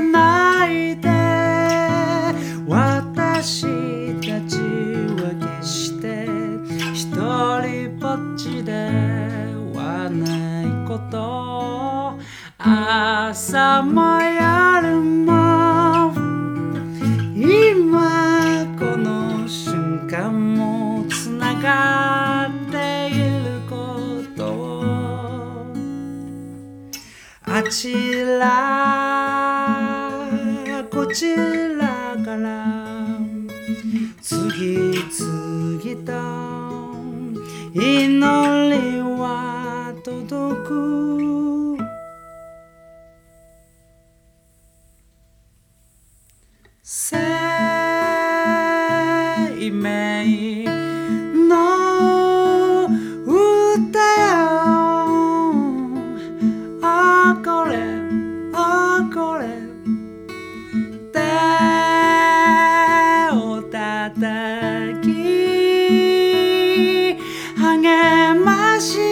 泣いて私たちは決して一人ぼっちではないこと。朝も夜も今この瞬間もつながっていること。をあちら。こちらから。次々と祈りは届く。生命。 향해 마시